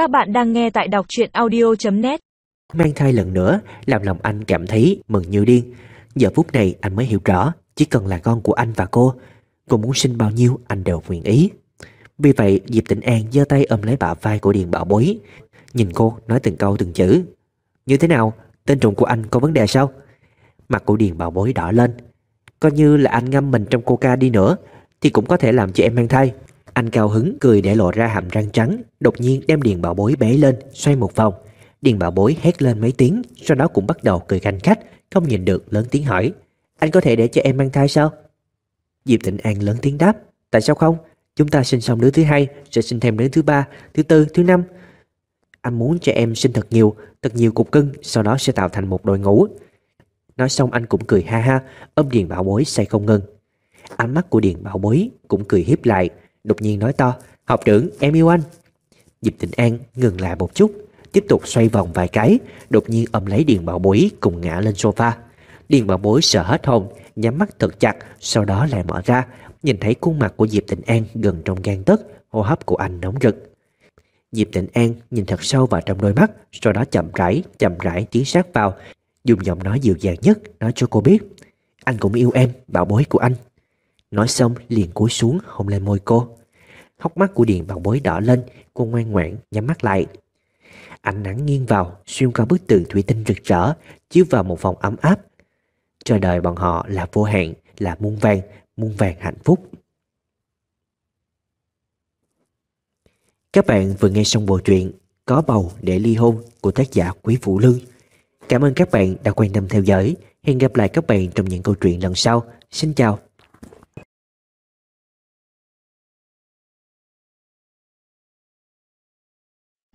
Các bạn đang nghe tại đọc truyện audio.net Mang thai lần nữa, làm lòng anh cảm thấy mừng như điên. Giờ phút này anh mới hiểu rõ, chỉ cần là con của anh và cô. Cô muốn sinh bao nhiêu anh đều nguyện ý. Vì vậy, Diệp Tịnh An giơ tay ôm lấy bả vai của Điền Bảo Bối. Nhìn cô nói từng câu từng chữ. Như thế nào? Tên trùng của anh có vấn đề sao? Mặt của Điền Bảo Bối đỏ lên. Coi như là anh ngâm mình trong coca đi nữa, thì cũng có thể làm cho em mang thai. Anh cao hứng cười để lộ ra hàm răng trắng, đột nhiên đem Điền Bảo Bối bế lên, xoay một vòng. Điền Bảo Bối hét lên mấy tiếng, sau đó cũng bắt đầu cười khanh khách, không nhìn được lớn tiếng hỏi. Anh có thể để cho em mang thai sao? Diệp Tịnh An lớn tiếng đáp. Tại sao không? Chúng ta sinh xong đứa thứ hai, sẽ sinh thêm đứa thứ ba, thứ tư, thứ năm. Anh muốn cho em sinh thật nhiều, thật nhiều cục cưng, sau đó sẽ tạo thành một đội ngũ. Nói xong anh cũng cười ha ha, ôm Điền Bảo Bối say không ngừng. Ánh mắt của Điền Bảo Bối cũng cười hiếp lại, đột nhiên nói to, học trưởng em yêu anh. Diệp Tịnh An ngừng lại một chút, tiếp tục xoay vòng vài cái, đột nhiên ôm lấy Điền Bảo Bối cùng ngã lên sofa. Điền Bảo Bối sợ hết hồn, nhắm mắt thật chặt, sau đó lại mở ra, nhìn thấy khuôn mặt của Diệp Tịnh An gần trong gan tấc, hô hấp của anh nóng rực. Diệp Tịnh An nhìn thật sâu vào trong đôi mắt, sau đó chậm rãi, chậm rãi tiến sát vào, dùng giọng nói dịu dàng nhất nói cho cô biết, anh cũng yêu em, bảo bối của anh. Nói xong liền cúi xuống hôn lên môi cô. Hốc mắt của Điền bằng bối đỏ lên, cô ngoan ngoãn nhắm mắt lại. Ánh nắng nghiêng vào, xuyên qua bức tường thủy tinh rực rỡ, chiếu vào một phòng ấm áp. Trời đời bọn họ là vô hạn, là muôn vàng, muôn vàng hạnh phúc. Các bạn vừa nghe xong bộ truyện Có bầu để ly hôn của tác giả Quý Vũ Lương. Cảm ơn các bạn đã quan tâm theo dõi. Hẹn gặp lại các bạn trong những câu chuyện lần sau. Xin chào.